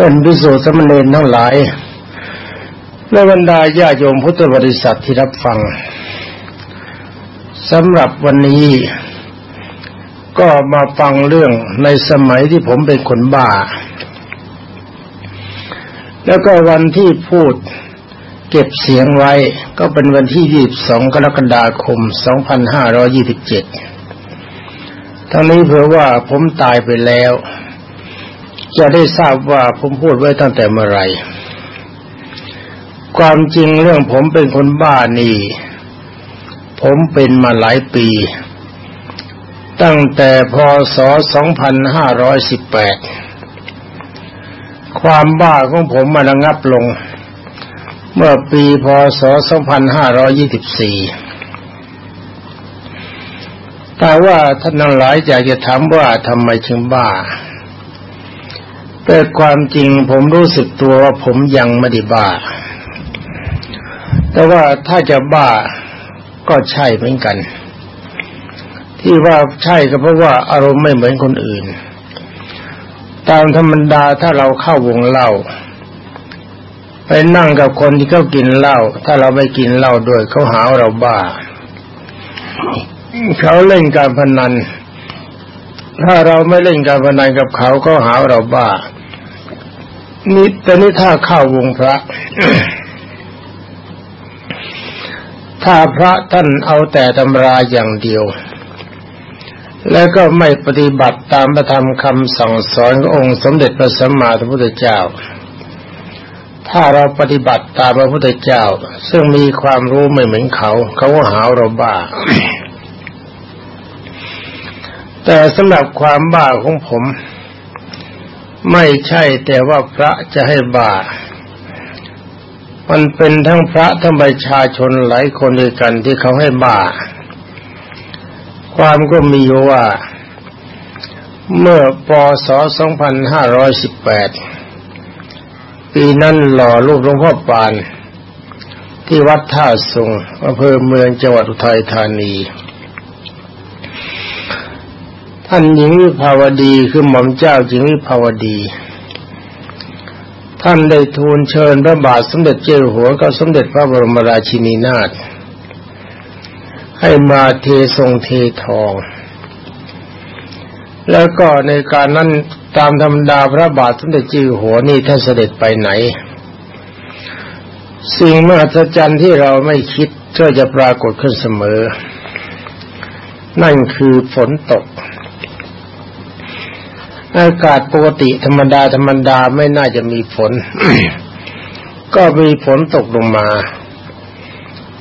เป็นพิสุทธิ์สมณเณรทั้งหลายและบรรดาญาโยมพุทธบริษัทที่รับฟังสำหรับวันนี้ก็มาฟังเรื่องในสมัยที่ผมเป็นคนบ้า แล้วก็วันที่พูดเก็บเสียงไว้ก็เป็นวันที่ 22 กรกฎาคม 2527 ทั้งนี้เผื่อว่าผมตายไปแล้ว จะได้ทราบว่าผมพูดไว้ตั้งแต่เมื่อไรความจริงเรื่องผมเป็นคนบ้านี่ ผมเป็นมาหลายปี ตั้งแต่พศ 2518 ความบ้าของผมมาระงับลง เมื่อปีพศ 2524แต่ว่าท่านทั้งหลายอยากจะถามว่าทำไมถึงบ้า แต่ความจริงผมรู้สึกตัวว่าผมยังไม่ได้บ้า แต่ว่าถ้าจะบ้าก็ใช่เหมือนกัน ที่ว่าใช่ก็เพราะว่าอารมณ์ไม่เหมือนคนอื่น ตามธรรมดาถ้าเราเข้าวงเล่าไปนั่งกับคนที่เขากินเหล้าถ้าเราไม่กินเหล้าด้วยเขาหาเราบ้า เขาเล่นการพนันถ้าเราไม่เล่นการพนันกับเขาเขาหาเราบ้า นี่แต่นี่ถ้าเข้าวงพระ ถ้าพระท่านเอาแต่ตำราอย่างเดียว แล้วก็ไม่ปฏิบัติตามพระธรรมคำสั่งสอนขององค์สมเด็จพระสัมมาสัมพุทธเจ้า ถ้าเราปฏิบัติตามพระพุทธเจ้า ซึ่งมีความรู้ไม่เหมือนเขา เขาก็หาเราบ้าแต่สำหรับความบ้าของผม ไม่ใช่แต่ว่าพระจะให้บ้ามันเป็นทั้งพระทั้งประชาชนหลายคนด้วยกันที่เขาให้บาความก็มีว่า เมื่อปศ 2518 ปีนั้นหล่อรูปหลวงพ่อปาน ที่วัดท่าทรงอำเภอเมืองจังหวัดอุทัยธานี ท่านหญิงวิภาวดีคือหม่อมเจ้าหญิงวิภาวดี ท่านได้ทูลเชิญพระบาทสมเด็จเจ้าหัวกับสมเด็จพระบรมราชินีนาถให้มาเททรงเททอง แล้วก็ในการนั้นตามธรรมดาพระบาทสมเด็จเจีหัวนี่ท่านเสด็จไปไหน สิ่งมหัศจรรย์ที่เราไม่คิดก็จะปรากฏขึ้นเสมอ นั่นคือฝนตก อากาศปกติธรรมดาธรรมดาไม่น่าจะมีฝน ก็มีฝนตกลงมา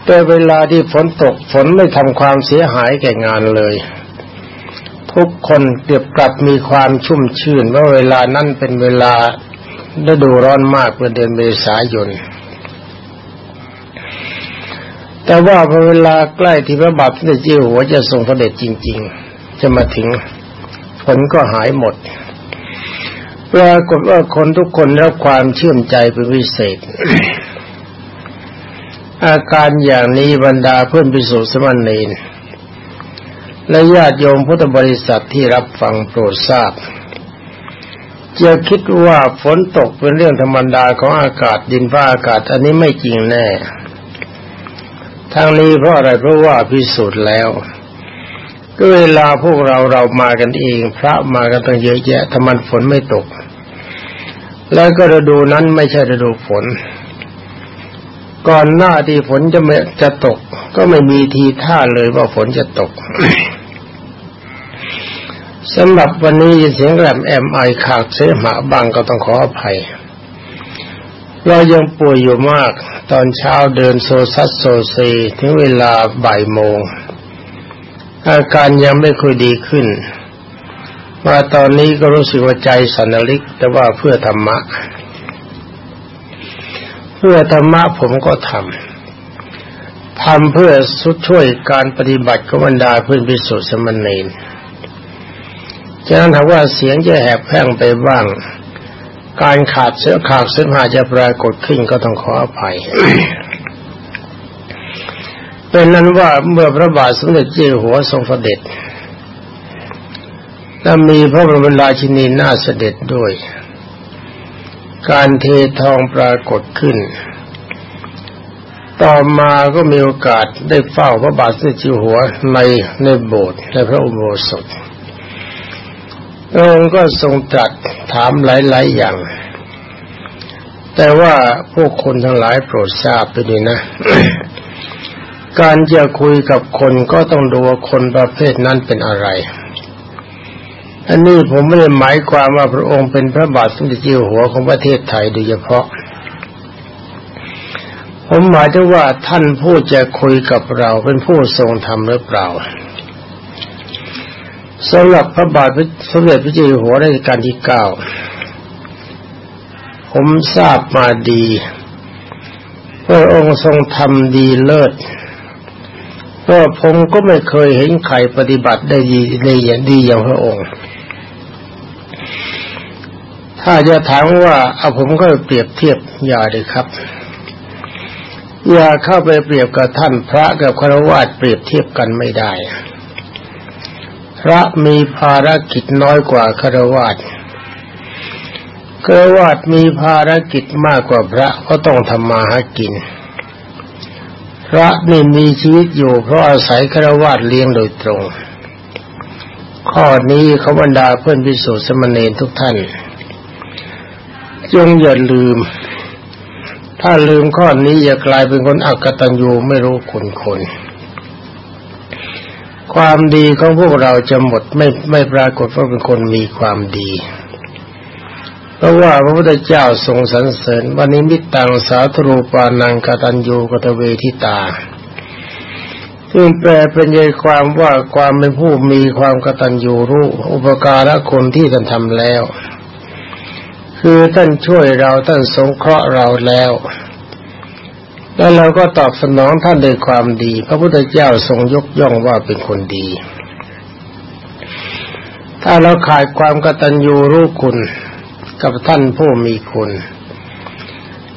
แต่เวลาที่ฝนตกฝนไม่ทำความเสียหายแก่งานเลย ทุกคนเดียบกลับมีความชุ่มชื่นว่าเวลานั้นเป็นเวลาฤดูร้อนมากเป็นเดือนเมษายน แต่ว่าพอเวลาใกล้ที่พระบาทสมเด็จเจ้าหัวจะทรงพระเดชจริง ๆ จะมาถึงฝนก็หายหมด ปรากฏว่าคนทุกคนได้ความเชื่อมใจเป็นพิเศษ อาการอย่างนี้บรรดาเพื่อนพิสุทธิ์สมณเณรและญาติโยมพุทธบริษัทที่รับฟังโปรดทราบจะคิดว่าฝนตกเป็นเรื่องธรรมดาของอากาศดินฟ้าอากาศ อันนี้ไม่จริงแน่ทั้งนี้เพราะอะไรเพราะว่าพิสูจน์แล้ว ก็เวลาพวกเราเรามากันเอง พระมากันตั้งเยอะแยะทำไมฝนไม่ตก แล้วก็ฤดูนั้นไม่ใช่ฤดูฝน ก่อนหน้าที่ฝนจะไม่จะตก ก็ไม่มีทีท่าเลยว่าฝนจะตกสำหรับวันนี้ยินเสียงแรมแอมไอขาดเสมหะบางก็ต้องขออภัย เรายังป่วยอยู่มาก ตอนเช้าเดินโซซัสโซเซถึงเวลาบ่ายโมง อาการยังไม่ค่อยดีขึ้นมาตอนนี้ก็รู้สึกว่าใจสันลิก แต่ว่าเพื่อธรรมะ เพื่อธรรมะผมก็ทำทำเพื่อสุดช่วยการปฏิบัติกบรรดาเพื่อนพิสุทธิ์สมณีนฉะนั้นถ้าว่าเสียงจะแหบแห้งไปบ้าง การขาดเสื้อขาดเสื้อผ้าจะปรากฏขึ้นก็ต้องขออภัย เป็นนั้นว่าเมื่อพระบาทสมเด็จเจ้าหัวทรงเสด็จและมีพระบรมราชินีนาเสด็จด้วย การเททองปรากฏขึ้น ต่อมาก็มีโอกาสได้เฝ้าพระบาทสมเด็จเจิหัวในในโบสถ์ในพระอุโบสถองค์ก็ทรงตรัสถามหลาย ๆ อย่าง แต่ว่าพวกคนทั้งหลายโปรดทราบไปดีนะ การจะคุยกับคนก็ต้องดูว่าคนประเภทนั้นเป็นอะไรอันนี้ผมไม่ได้หมายความว่าพระองค์เป็นพระบาทสมเด็จเจ้าหัวของประเทศไทยโดยเฉพาะ ผมหมายถึงว่าท่านผู้จะคุยกับเราเป็นผู้ทรงธรรมหรือเปล่าสำหรับพระบาทสมเด็จพระเจ้าอยู่หัวรัชกาลที่เก้าผมทราบมาดีพระองค์ทรงทำดีเลิศ เพราะผมก็ไม่เคยเห็นใครปฏิบัติได้ดีในอย่างดีอย่างพระองค์ ถ้าจะถามว่าเอาผมก็เปรียบเทียบอย่าเลยครับ อย่าเข้าไปเปรียบกับท่านพระกับคารวะเปรียบเทียบกันไม่ได้ พระมีภารกิจน้อยกว่าคารวะคารวะมีภารกิจมากกว่าพระก็ต้องทำมาหากิน พระนี่มีชีวิตอยู่เพราะอาศัยครวะเลี้ยงโดยตรง ข้อนี้เขาบรรดาเพื่อนพิสุทธิสมณีทุกท่าน จงอย่าลืม ถ้าลืมข้อนี้จะกลายเป็นคนอักตันยูไม่รู้คุณคนความดีของพวกเราจะหมดไม่ไม่ปรากฏว่าเป็นคนมีความดี เพราะว่าพระพุทธเจ้าทรงสรรเสริญวันนี้มิตังสาธรูปานังกตัญญูกตเวทิตาซึ่งแปลเป็นใจความว่าความเป็นผู้มีความกตัญญูรู้อุปการะคนที่ท่านทำแล้ว คือท่านช่วยเราท่านสงเคราะห์เราแล้ว แล้วเราก็ตอบสนองท่านด้วยความดี พระพุทธเจ้าทรงยกย่องว่าเป็นคนดี ถ้าเราขาดความกตัญญูรู้คุณ กับท่านผู้มีคุณ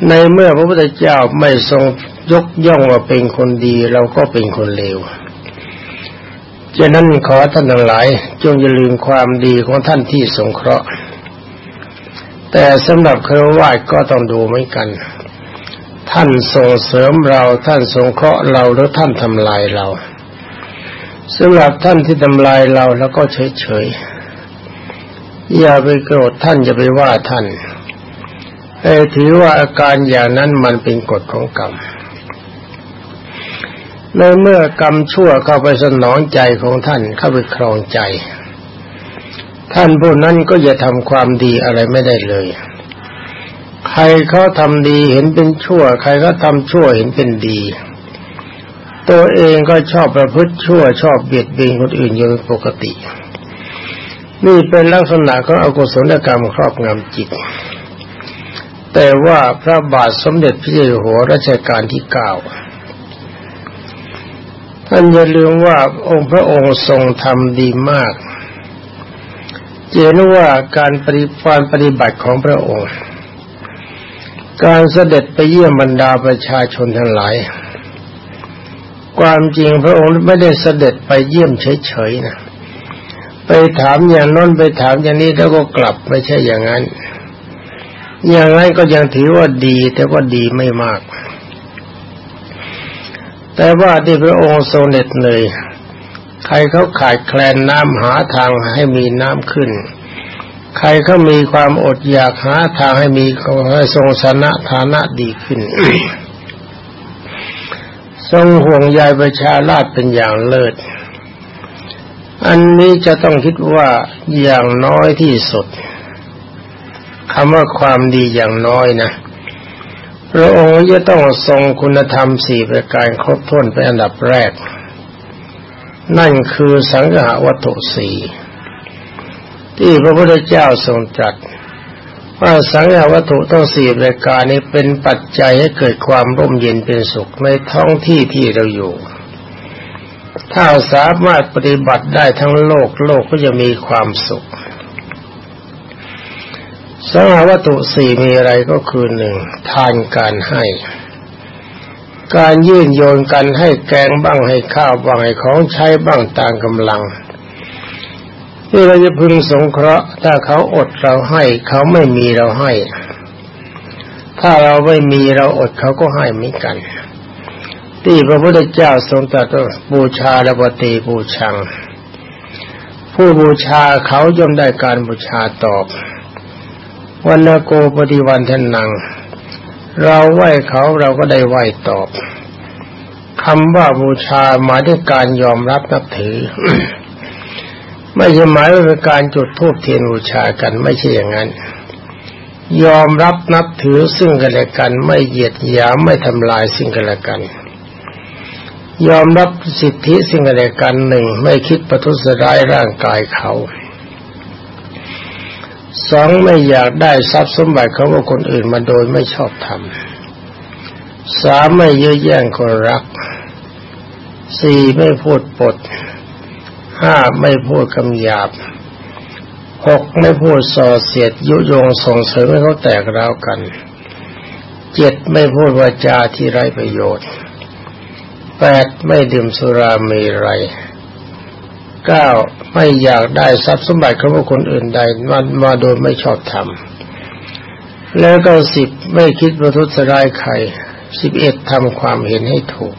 ในเมื่อพระพุทธเจ้าไม่ทรงยกย่องว่าเป็นคนดีเราก็เป็นคนเลวฉะนั้นขอท่านทั้งหลาย จงอย่าลืมความดีของท่านที่สงเคราะห์ แต่สำหรับครวญก็ต้องดูเหมือนกัน ท่านส่งเสริมเราท่านสงเคราะห์เราหรือท่านทำลายเราสำหรับท่านที่ทำลายเราแล้วก็เฉย อย่าไปโกรธท่านอย่าไปว่าท่านไอ้ถือว่าอาการอย่างนั้นมันเป็นกฎของกรรมในเมื่อกรรมชั่วเข้าไปสนองใจของท่านเข้าไปครองใจ ท่านผู้นั้นก็อย่าทำความดีอะไรไม่ได้เลย ใครเขาทำดีเห็นเป็นชั่ว ใครก็ทำชั่วเห็นเป็นดี ตัวเองก็ชอบประพฤติชั่วชอบเบียดเบียนคนอื่นอยู่ปกติ นี่เป็นลักษณะของอกุศลกรรมครอบงำจิต แต่ว่าพระบาทสมเด็จพระเจ้าอยู่หัวรัชกาลที่เก้าท่านอย่าลืมว่าองค์พระองค์ทรงทำดีมากเจนว่าการปฏิบัติปฏิบัติของพระองค์ การเสด็จไปเยี่ยมบรรดาประชาชนทั้งหลาย ความจริงพระองค์ไม่ได้เสด็จไปเยี่ยมเฉยๆนะ ไปถามอย่างน้นไปถามอย่างนี้แล้วก็กลับไม่ใช่อย่างนั้น อย่างนั้นก็ยังถือว่าดี แต่ว่าดีไม่มาก แต่ว่าที่พระองค์ทรงเหน็ดเหนื่อยใครเขาขาดแคลนน้ำหาทางให้มีน้ำขึ้น ใครเขามีความอดอยากหาทางให้มีให้ทรงสนะฐานะดีขึ้น ทรงห่วงใยประชาราชเป็นอย่างเลิศ อันนี้จะต้องคิดว่าอย่างน้อยที่สุดคำว่าความดีอย่างน้อยนะพระองค์จะต้องทรงคุณธรรมสี่ประการครบถ้วนเป็นอันดับแรก นั่นคือสังหาวัตถุสี่ที่พระพุทธเจ้าทรงตรัสว่าสังฆวัตถุต้องสี่รายการนี้เป็นปัจจัยให้เกิดความร่มเย็นเป็นสุขในท้องที่ที่เราอยู่ ถ้าสามารถปฏิบัติได้ทั้งโลกโลกก็จะมีความสุขสังฆวัตถุสี่มีอะไรก็คือหนึ่งทานการให้ การยื่นโยนกันให้แกงบ้างให้ข้าวบ้างให้ของใช้บ้างตามกำลังที่เราจะพึงสงเคราะห์ ถ้าเขาอดเราให้ เขาไม่มีเราให้ ถ้าเราไม่มีเราอดเขาก็ให้เหมือนกัน ที่พระพุทธเจ้าทรงตรัสบูชาและปฏิบูชัง ผู้บูชาเขาย่อมได้การบูชาตอบวันโกปฏิวันทนัง เราไหว้เขาเราก็ได้ไหว้ตอบคำว่าบูชาหมายถึงการยอมรับนับถือ ไม่ใช่หมายว่าเป็นการจุดธูปเทียนบูชากันไม่ใช่อย่างนั้น ยอมรับนับถือซึ่งกันและกัน ไม่เหยียดหยามไม่ทำลายซึ่งกันและกัน ยอมรับสิทธิซึ่งกันและกันหนึ่ง ไม่คิดประทุษร้ายร่างกายเขาสองไม่อยากได้ทรัพย์สมบัติเของคนอื่นมาโดยไม่ชอบธรรมสามไม่เยื้อแย่งคนรักสี่ไม่พูดปดห้าไม่พูดคำหยาบหกไม่พูดส่อเสียดยุยงส่งเสริมให้เขาแตกร้าวกันเจ็ดไม่พูดวาจาที่ไร้ประโยชน์ แปดไม่ดื่มสุราเมรัยเก้าไม่อยากได้ทรัพย์สมบัติของคนอื่นใดมามาโดยไม่ชอบธรรมแล้วก็สิบไม่คิดประทุษร้ายใครสิบเอ็ดทำความเห็นให้ถูก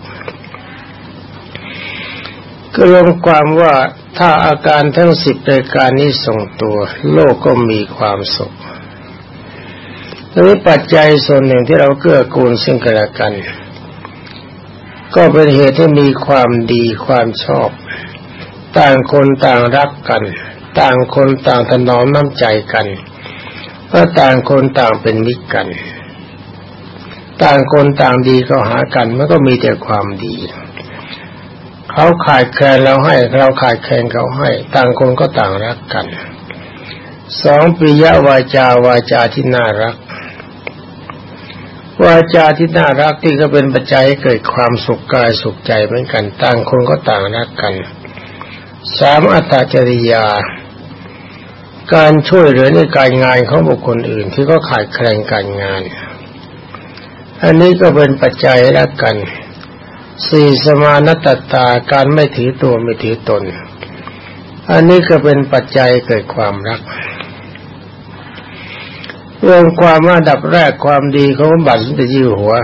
ก็รวมความว่าถ้าอาการทั้งสิบรายการนี้ส่งตัว โลกก็มีความสุขนี้ปัจจัยส่วนหนึ่งที่เราเกื้อกูลซึ่งกันและกัน ก็เป็นเหตุที่มีความดีความชอบ ต่างคนต่างรักกัน ต่างคนต่างถนอมน้ำใจกันเพราต่างคนต่างเป็นมิตรกัน ต่างคนต่างดีก็หากันมันก็มีแต่ความดี เขาขาดแคลนเราให้ เราขาดแคลนเขาให้ ต่างคนก็ต่างรักกัน สองปิยวาจาวาจาที่น่ารัก วาจาที่น่ารักที่ก็เป็นปัจจัยให้เกิดความสุขกายสุขใจเหมือนกันต่างคนก็ต่างรักกันสามอัตจริยา การช่วยเหลือในการงานของบุคคลอื่นที่ก็ขาดแคลนการงาน อันนี้ก็เป็นปัจจัยรักกันสี่สมานตตาการไม่ถือตัวไม่ถือตน อันนี้ก็เป็นปัจจัยเกิดความรัก รื่องความอันดับแรกความดีของบัตรสมเด็จยู่หัว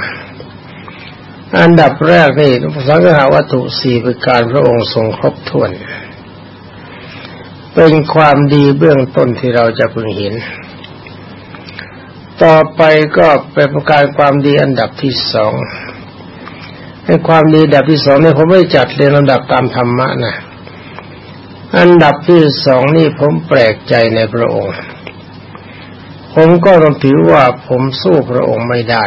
อันดับแรกนี่สังหาวัตถุสี่ประการพระองค์ทรงครบถ้วน เป็นความดีเบื้องต้นที่เราจะพึงเห็น ต่อไปก็เป็นประการความดีอันดับที่สองในความดีอันดับที่สองนี่ผมไม่จัดเรียงลำดับตามธรรมะนะ อันดับที่สองนี่ผมแปลกใจในพระองค์ ผมก็ต้องถือว่าผมสู้พระองค์ไม่ได้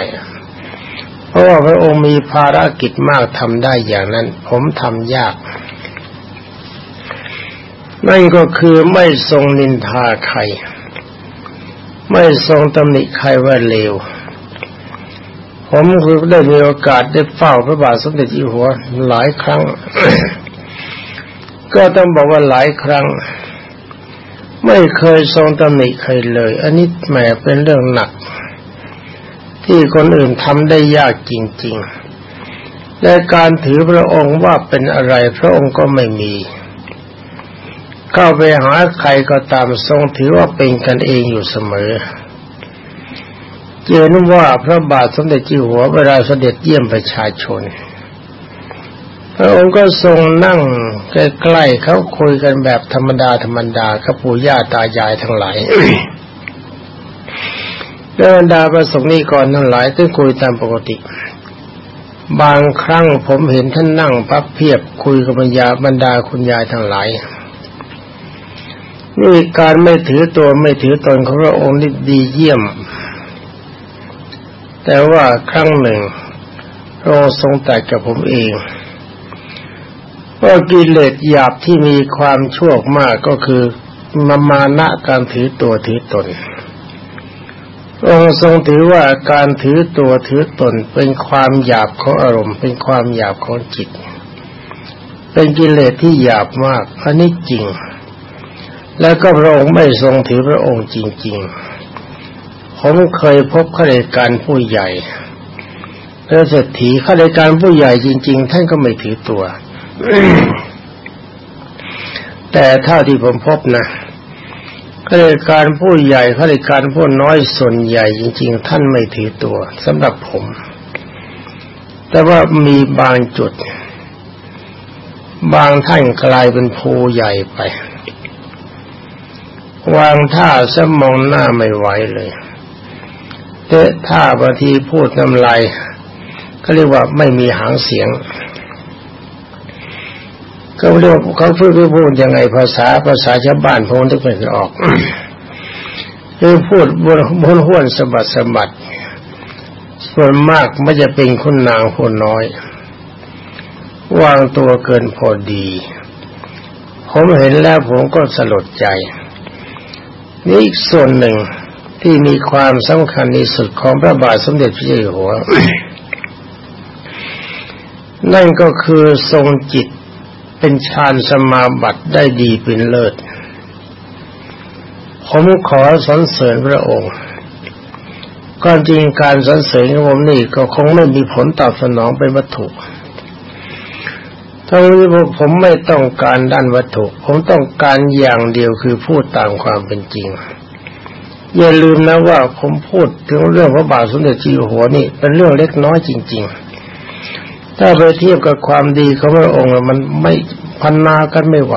เพราะว่าพระองค์มีภารกิจมากทำได้อย่างนั้น ผมทำยาก นั่นก็คือไม่ทรงนินทาใคร ไม่ทรงตำหนิใครว่าเลวผมคือได้มีโอกาสได้เฝ้าพระบาทสมเด็จอยู่หัวหลายครั้ง ก็ต้องบอกว่าหลายครั้ง ไม่เคยทรงตำหนิใครเลย อันนี้แหมเป็นเรื่องหนัก ที่คนอื่นทำได้ยากจริง ๆ และการถือพระองค์ว่าเป็นอะไรพระองค์ก็ไม่มี เข้าไปหาใครก็ตามทรงถือว่าเป็นกันเองอยู่เสมอเจนว่าพระบาทสมเด็จจิ๋วหัวเวลาเสด็จเยี่ยมประชาชน พระองค์ก็ทรงนั่ง ใกล้ๆเขาคุยกันแบบธรรมดาธรรมดากับปู่ย่าตายายทั้งหลายเรื่องดาประสงค์นี้ก่อนทั้งหลายต้องคุยตามปกติ บางครั้งผมเห็นท่านนั่งพับเพียบคุยกับบรรยาบรรดาคุณยายทั้งหลายนี่การไม่ถือตัวไม่ถือตนของพระองค์นี่ดีเยี่ยม แต่ว่าครั้งหนึ่งพระองค์ทรงตรัสกับผมเอง ว่ากิเลสหยาบที่มีความชั่วมากก็คือมามานะการถือตัวถือตน องค์ทรงถือว่าการถือตัวถือตนเป็นความหยาบของอารมณ์ เป็นความหยาบของจิต เป็นกิเลสที่หยาบมากอันนี้จริง แล้วก็พระองค์ไม่ทรงถือพระองค์จริง ๆ ผมเคยพบข้าราชการผู้ใหญ่พระเศรษฐีข้าราชการผู้ใหญ่จริง ๆ ท่านก็ไม่ถือตัว แต่เท่าที่ผมพบนะข้าราชการผู้ใหญ่ข้าราชการผู้น้อยส่วนใหญ่จริง ๆ ท่านไม่ถือตัวสำหรับผม แต่ว่ามีบางจุด บางท่านกลายเป็นภูใหญ่ไป วางท่าสมองหน้าไม่ไหวเลยเตะท่าบางทีพูดน้ำลายเขาเรียกว่าไม่มีหางเสียง เขาเรียกเขาพูดพูดยังไงภาษาภาษาชาวบ้านพงนึกไม่ออกคือพูดบนบนห้วนสะบัดสะบัดส่วนมากไม่จะเป็นคนนางคนน้อย วางตัวเกินพอดี ผมเห็นแล้วผมก็สลดใจ นี่อีกส่วนหนึ่งที่มีความสำคัญที่สุดของพระบาทสมเด็จพระเจ้าอยู่หัว นั่นก็คือทรงจิต เป็นฌานสมาบัติได้ดีเป็นเลิศ ผมขอสรรเสริญพระองค์ก่อนจริงการสรรเสริญของผมนี่ก็คงไม่มีผลตอบสนองเป็นวัตถุทั้งนี้ผมไม่ต้องการด้านวัตถุ ผมต้องการอย่างเดียวคือพูดตามความเป็นจริง อย่าลืมนะว่าผมพูดถึงเรื่องพระบาทสมเด็จจีหัวนี่เป็นเรื่องเล็กน้อยจริง ๆ ถ้าไปเทียบกับความดีของพระองค์มันไม่พันนากันไม่ไหว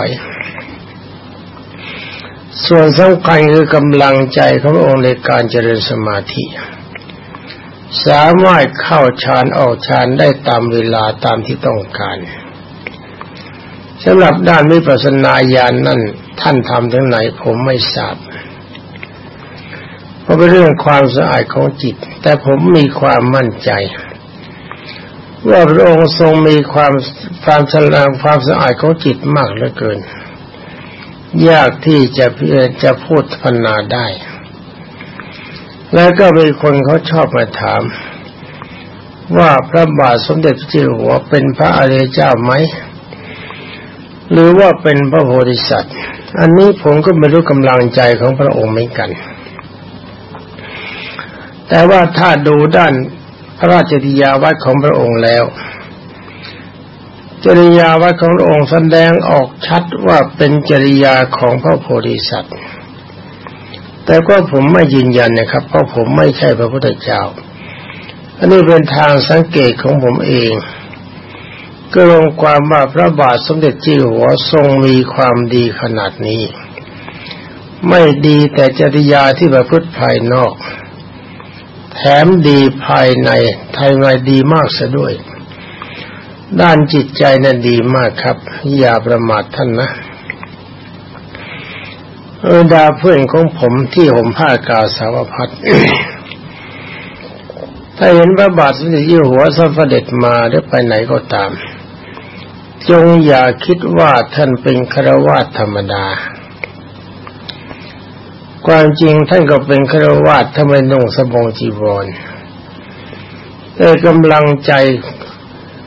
ส่วนสำคัญคือกำลังใจของพระองค์ในการเจริญสมาธิ สามารถเข้าฌานออกฌานได้ตามเวลาตามที่ต้องการสำหรับด้านวิปัสสนาญาณนนั่นท่านทำถึงไหนผมไม่ทราบเพราะเป็นเรื่องความสะอาดของจิต แต่ผมมีความมั่นใจ ว่าพระองค์ทรงมีความความฉลาดความสะอาดของจิตมากเหลือเกิน ยากที่จะเพื่อจะพูดพนาได้ แล้วก็มีคนเขาชอบมาถาม ว่าพระบาทสมเด็จพระเจ้าหัวเป็นพระอริยเจ้าไหม หรือว่าเป็นพระโพธิสัตว์ อันนี้ผมก็ไม่รู้กำลังใจของพระองค์เหมือนกัน แต่ว่าถ้าดูด้าน ระราชจริยาวัดของพระองค์แล้ว จริยาวัดของพระองค์แสดงออกชัดว่าเป็นจริยาของพระโพธิสัตว์ แต่ก็ผมไม่ยืนยันนะครับ เพราะผมไม่ใช่พระพุทธเจ้า อันนี้เป็นทางสังเกตของผมเองก็ลงความว่าพระบาทสมเด็จจีหัวทรงมีความดีขนาดนี้ ไม่ดีแต่จริยาที่ประพฤติภายนอก แถมดีภายในไทยในดีมากซะด้วย ด้านจิตใจนั้นดีมากครับ อย่าประมาทท่านนะเออดาเพื่อนของผมที่ผมผ้ากาสาวพัดถ้าเห็นพระบาทสมเด็จยี่หัวสเด็จมาหรือไปไหนก็ตาม จงอย่าคิดว่าท่านเป็นครวาธรรมดา ความจริงท่านก็เป็นฆราวาสทำไมนุ่งสบงจีวรแต่กำลังใจ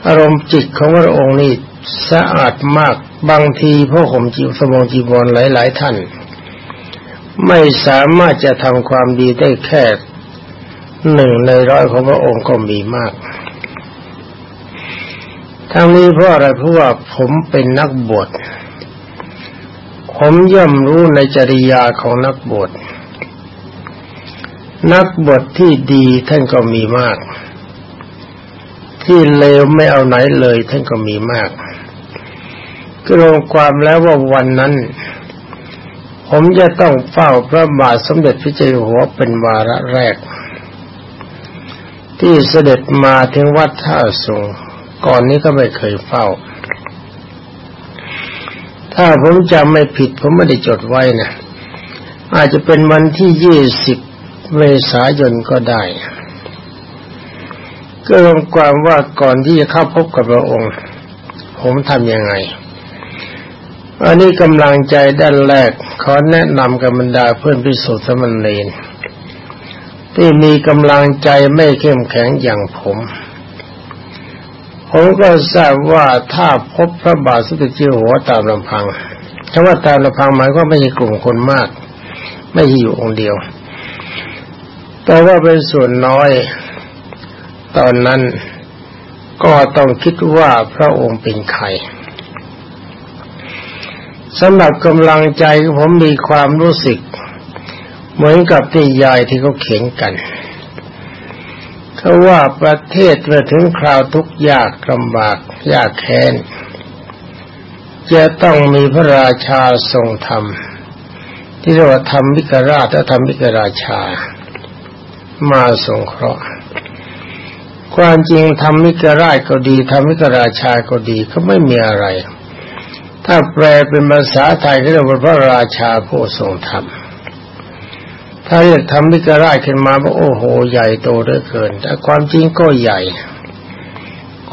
อารมณ์จิตของพระองค์นี่สะอาดมากบางทีพระผมจีสบงจีวรหลาย ๆ ท่าน ไม่สามารถจะทำความดีได้แค่หนึ่งในร้อยของพระองค์ก็มีมาก ทั้งนี้เพราะอะไรเพราะว่าผมเป็นนักบวช ผมย่อมรู้ในจริยาของนักบวชนักบวชที่ดีท่านก็มีมาก ที่เลวไม่เอาไหนเลยท่านก็มีมากก็ลงความแล้วว่าวันนั้น ผมจะต้องเฝ้าพระบาทสมเด็จพระเจ้าอยู่หัวเป็นวาระแรก ที่เสด็จมาถึงวัดท่าสงก่อนนี้ก็ไม่เคยเฝ้า ถ้าผมจำไม่ผิดผมไม่ได้จดไว้นะอาจจะเป็นวันที่ยี่สิบเมษายนก็ได้ ก็รวมความว่าก่อนที่จะเข้าพบกับพระองค์ ผมทำยังไง อันนี้กำลังใจด้านแรก ขอแนะนำกับบรรดาเพื่อนพิสุทธิ์สมณเณรที่มีกำลังใจไม่เข้มแข็งอย่างผม ผมก็ทราบว่าถ้าพบพระบาทสมเด็จเจ้าหัวตามลำพังคำว่าตามลำพังหมายก็ไม่ใช่กลุ่มคนมาก ไม่ใช่อยู่องค์เดียว แต่ว่าเป็นส่วนน้อย ตอนนั้นก็ต้องคิดว่าพระองค์เป็นใครสำหรับกำลังใจผมมีความรู้สึก เหมือนกับที่ยายที่เขาเขียนกัน เขาว่าประเทศเมื่อถึงคราวทุกยากลำบากยากแค้น จะต้องมีพระราชาทรงธรรม ที่เรียกว่าธรรมวิกราชและธรรมวิกราชา มาสงเคราะห์ความจริงธรรมวิกราชก็ดีธรรมวิกราชาก็ดีก็ไม่มีอะไร ถ้าแปลเป็นภาษาไทยก็เรียกว่าพระราชาผู้ทรงธรรม ถ้าเรียกทำมิกราชขึ้นมาว่าโอ้โห ใหญ่โตเหลือเกิน แต่ความจริงก็ใหญ่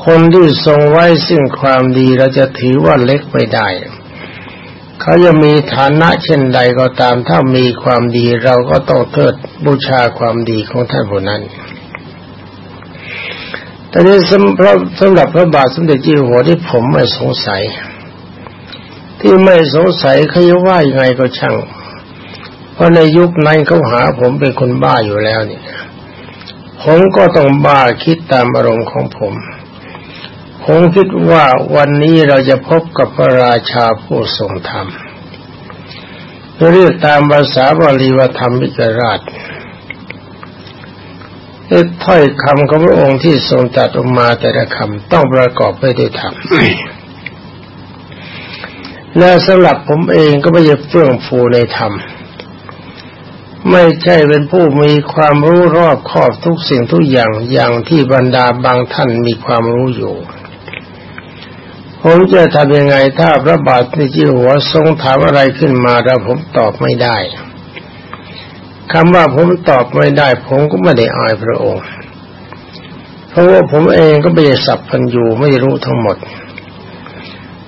คนที่ทรงไว้ซึ่งความดีเราจะถือว่าเล็กไปได้ เขาจะมีฐานะเช่นใดก็ตาม ถ้ามีความดีเราก็ต้องเทิดบูชาความดีของท่านผู้นั้นแต่นี้สำหรับสำหรับพระบาทสมเด็จเจ้าหัวที่ผมไม่สงสัย ที่ไม่สงสัยเขาจะว่ายังไงก็ช่าง เพราะในยุคนั้นเขาหาผมเป็นคนบ้าอยู่แล้วเนี่ย ผมก็ต้องบ้าคิดตามอารมณ์ของผม ผมคิดว่าวันนี้เราจะพบกับพระราชาผู้ทรงธรรมเรียกตามภาษาบาลีว่าธรรมวิกราชถ้อยคำของพระองค์ที่ทรงตัดออกมาแต่ละคำต้องประกอบไปด้วยธรรมและสำหรับผมเองก็ไม่จะเฟื่องฟูในธรรม ไม่ใช่เป็นผู้มีความรู้รอบคอบทุกสิ่งทุกอย่างอย่างที่บรรดาบางท่านมีความรู้อยู่ผมจะทำยังไงถ้าพระบาทในจีหัวทรงถามอะไรขึ้นมาแล้วผมตอบไม่ได้คำว่าผมตอบไม่ได้ ผมก็ไม่ได้อายพระองค์ เพราะว่าผมเองก็ไม่ได้สับพันอยู่ไม่รู้ทั้งหมด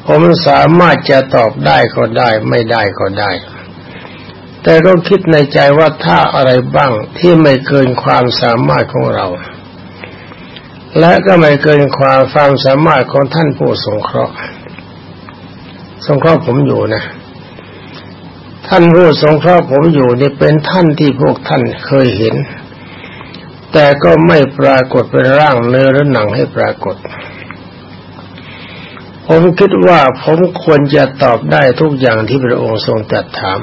ผมสามารถจะตอบได้ก็ได้ ไม่ได้ก็ได้ แต่ก็คิดในใจว่าถ้าอะไรบ้างที่ไม่เกินความสามารถของเรา และก็ไม่เกินความความสามารถของท่านผู้สงเคราะห์สงเคราะห์ผมอยู่นะ ท่านผู้สงเคราะห์ผมอยู่นี่เป็นท่านที่พวกท่านเคยเห็น แต่ก็ไม่ปรากฏเป็นร่างเนื้อและหนังให้ปรากฏผมคิดว่าผมควรจะตอบได้ทุกอย่างที่พระองค์ทรงตรัสถาม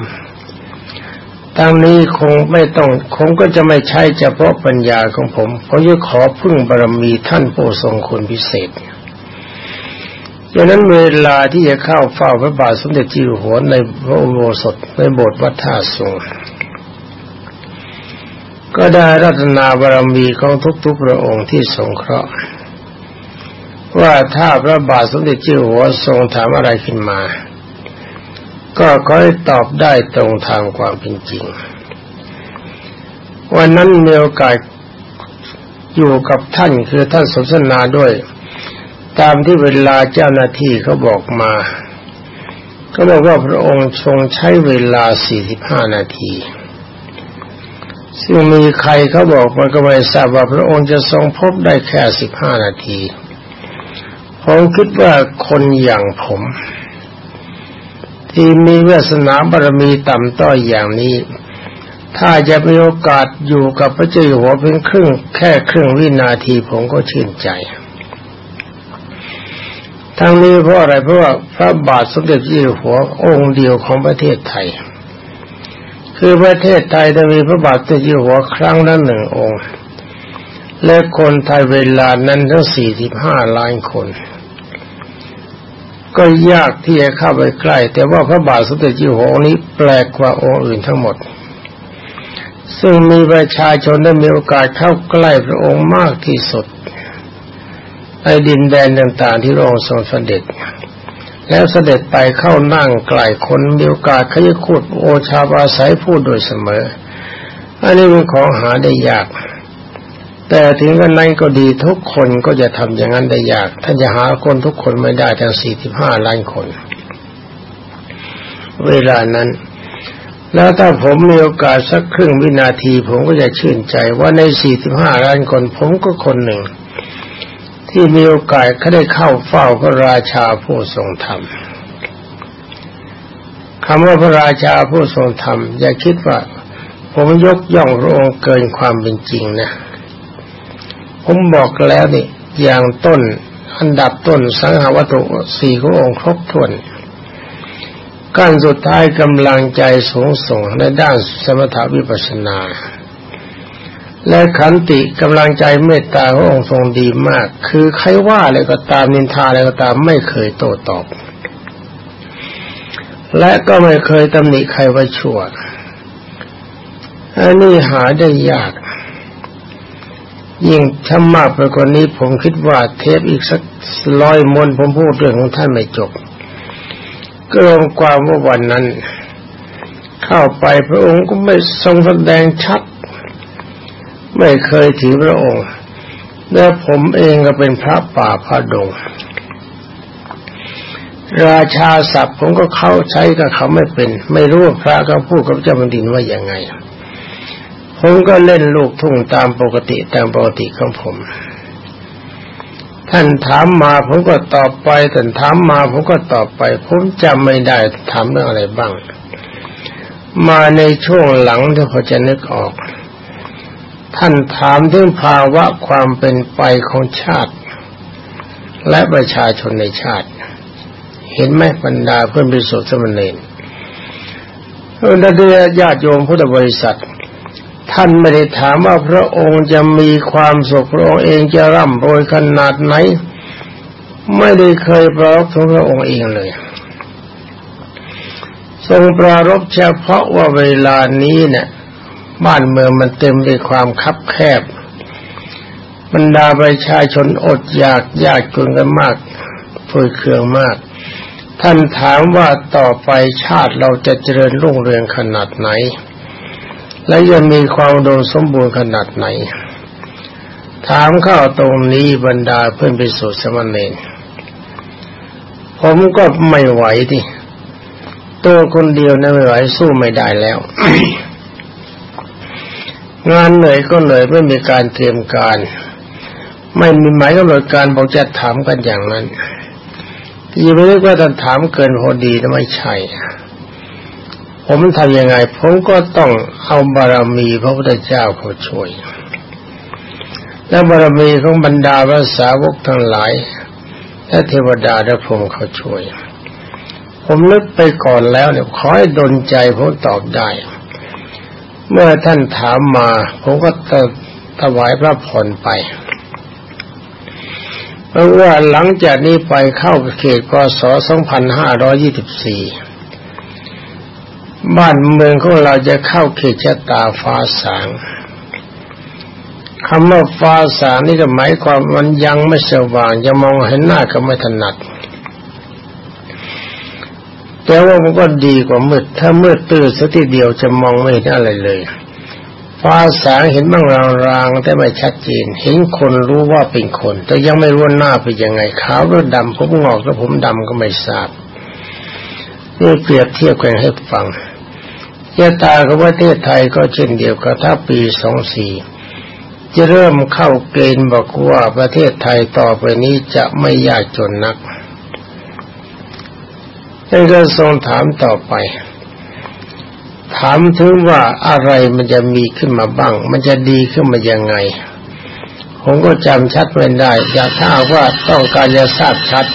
ทางนี้คงไม่ต้องคงก็จะไม่ใช่เฉพาะปัญญาของผมผมจะขอพึ่งบารมีท่านผู้ทรงคุณพิเศษดังนั้นเวลาที่จะเข้าเฝ้าพระบาทสมเด็จจิ๋วหัวในพระอุโบสถในโบสถ์วัดท่าสูงก็ได้รัตนาบารมีของทุกๆพระองค์ที่ทรงเคราะห์ ว่าถ้าพระบาทสมเด็จจิ๋วหัวทรงถามอะไรขึ้นมา ก็ขอให้ตอบได้ตรงทางความเป็นจริง วันนั้นมีโอกาสอยู่กับท่านคือท่านสนทนาด้วย ตามที่เวลาเจ้าหน้าที่เขาบอกมา ก็บอกว่าพระองค์ทรงใช้เวลา 45 นาที ซึ่งมีใครเขาบอกมันก็ไม่ทราบว่าพระองค์จะทรงพบได้แค่ 15 นาที ผมคิดว่าคนอย่างผม ที่มีวาสนาบารมีต่ำต้อยอย่างนี้ ถ้าจะมีโอกาสอยู่กับพระเจ้าอยู่หัวเพียงครึ่งแค่ครึ่งวินาทีผมก็ชื่นใจ ทั้งนี้เพราะอะไรเพราะว่าพระบาทสมเด็จเจ้าอยู่หัวองค์เดียวของประเทศไทย คือประเทศไทยจะมีพระบาทสมเด็จเจ้าอยู่หัวครั้งละหนึ่งองค์ และคนไทยเวลานั้นทั้งสี่สิบห้าล้านคน ก็ยากที่จะเข้าไปใกล้ แต่ว่าพระบาทสมเด็จเจ้าหัวองค์นี้แปลกกว่าองค์อื่นทั้งหมด ซึ่งมีประชาชนได้มีโอกาสเข้าใกล้พระองค์มากที่สุดในดินแดนต่างๆที่พระองค์ทรงเสด็จ แล้วเสด็จไปเข้านั่งใกลคนมีโอกาสขยคุดโอชาบาสายพูดโดยเสมอ อันนี้เป็นของหาได้ยาก แต่ถึงกันนั้นก็ดีทุกคนก็จะทำอย่างนั้นได้ยากท่านจะหาคนทุกคนไม่ได้ทั้งสี่สิบห้าล้านคน เวลานั้น แล้วถ้าผมมีโอกาสสักครึ่งวินาที ผมก็จะชื่นใจว่าในสี่สิบห้าล้านคน ผมก็คนหนึ่ง ที่มีโอกาสเขาได้เข้าเฝ้าพระราชาผู้ทรงธรรมคำว่าพระราชาผู้ทรงธรรม อย่าคิดว่า ผมยกย่องพระองค์เกินความเป็นจริงนะ ผมบอกแล้วนี่อย่างต้น อันดับต้นสังหาวัตถุสี่ขององค์ครบถ้วนขั้นสุดท้ายกำลังใจสูงส่งในด้านสมถวิปัสสนา และขันติกำลังใจเมตตาขององค์ทรงดีมาก คือใครว่าอะไรก็ตามนินทาอะไรก็ตามไม่เคยโต้ตอบ และก็ไม่เคยตำหนิใครว่าชั่วอันนี้หาได้ยาก ยิ่งถ้ามากไปกว่านี้ผมคิดว่าเทปอีกสักร้อยมนผมพูดเรื่องของท่านไม่จบก็รวมความว่าวันนั้น เข้าไปพระองค์ก็ไม่ทรงแสดงชัด ไม่เคยถือพระองค์ และผมเองก็เป็นพระป่าพระดง ราชาศัพท์ผมก็เข้าใช้กับเขาไม่เป็น ไม่รู้ว่าพระเขาพูดกับเจ้าแผ่นดินว่าอย่างไง ผมก็เล่นลูกทุ่งตามปกติตามปกติของผม ท่านถามมาผมก็ตอบไปท่านถามมาผมก็ตอบไป ผมจำไม่ได้ถามเรื่องอะไรบ้าง มาในช่วงหลังที่พอจะนึกออก ท่านถามถึงภาวะความเป็นไปของชาติ และประชาชนในชาติ เห็นไหมบรรดาเพื่อนบริสุทธิสมณีเออนักญาติโยมพุทธบริษัท ท่านไม่ได้ถามว่าพระองค์จะมีความสุขพระองค์เองจะร่ำรวยขนาดไหน ไม่ได้เคยปรารบถึงพระองค์เองเลย ทรงปรารบเฉพาะว่าเวลานี้เนี่ยบ้านเมืองมันเต็มด้วยความคับแคบ บรรดาประชาชนอดอยากยากจนกันมากฝืดเคืองมาก ท่านถามว่าต่อไปชาติเราจะเจริญรุ่งเรืองขนาดไหน และยังมีความโดมสมบูรณ์ขนาดไหน ถามเข้าตรงนี้บรรดาเพื่อนไปสู่สมณเณรผมก็ไม่ไหวดิตัวคนเดียวนะไม่ไหวสู้ไม่ได้แล้ว งานเหนื่อยก็เหนื่อยไม่มีการเตรียมการ ไม่มีหมายกำหนดการบอกจะถามกันอย่างนั้นยี่ไม่ได้ว่าท่านถามเกินพอดีนะไม่ใช่ ผมทำยังไง ผมก็ต้องเอาบารมีพระพุทธเจ้าเขาช่วย และบารมีของบรรดาพระสาวกทั้งหลาย และเทวดาและพรหมเขาช่วย ผมนึกไปก่อนแล้วเนี่ยขอให้ดลใจผมตอบได้ เมื่อท่านถามมา ผมก็ถวายพระพรไปเพราะว่าหลังจากนี้ไปเข้าเขตกศ2524 บ้านเมืองของเราจะเข้าเขตชะตาฟ้าสางคำว่าฟ้าสางนี่ก็หมายความมันยังไม่สว่างจะมองเห็นหน้าก็ไม่ถนัด แต่ว่ามันก็ดีกว่ามืด ถ้ามืดตื้อสักทีเดียวจะมองไม่เห็นอะไรเลย ฟ้าสางเห็นบ้างรางๆแต่ไม่ชัดเจน เห็นคนรู้ว่าเป็นคน แต่ยังไม่รู้หน้าเป็นยังไงขาวหรือดำผมงอกแล้วผมดำก็ไม่ทราบนี่เปรียบเทียบกันให้ฟัง ยะตาของประเทศไทยก็เช่นเดียวกับถ้าปีสองสี่จะเริ่มเข้าเกณฑ์บอกว่าประเทศไทยต่อไปนี้จะไม่ยากจนนักท่านก็ทรงถามต่อไป ถามถึงว่าอะไรมันจะมีขึ้นมาบ้าง มันจะดีขึ้นมายังไง ผมก็จำชัดไม่ได้ อยากถ้าบว่าต้องการจะทราบชัด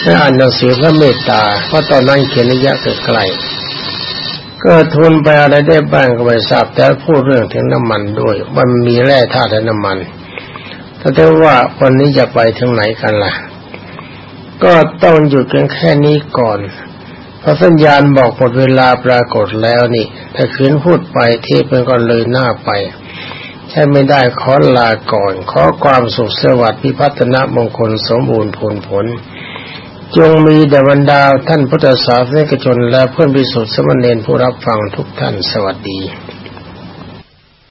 ให้อ่านหนังสือพระเมตตา เพราะตอนนั้นเขียนระยะไกล ก็ทุนไปอะไรได้บ้างก็ไม่ทราบแต่พูดเรื่องถึงน้ำมันด้วยมันมีแร่ธาตุและน้ำมันถ้าเทว่าวันนี้จะไปถึงไหนกันล่ะ ก็ต้องหยุดกันแค่นี้ก่อนเพราะสัญญาณบอกหมดเวลาปรากฏแล้วนี่ ถ้าคืนพูดไปเทพมันก็เลยหน้าไปใช่ไม่ได้ขอลาก่อน ขอความสุขสวัสดิ์พิพัฒนมงคลสมบูรณ์ผลผล จงมีแด่บรรดาท่านพุทธศาสนิกชนและเพื่อนพิสุทธิสมณีผู้รับฟังทุกท่านสวัสดี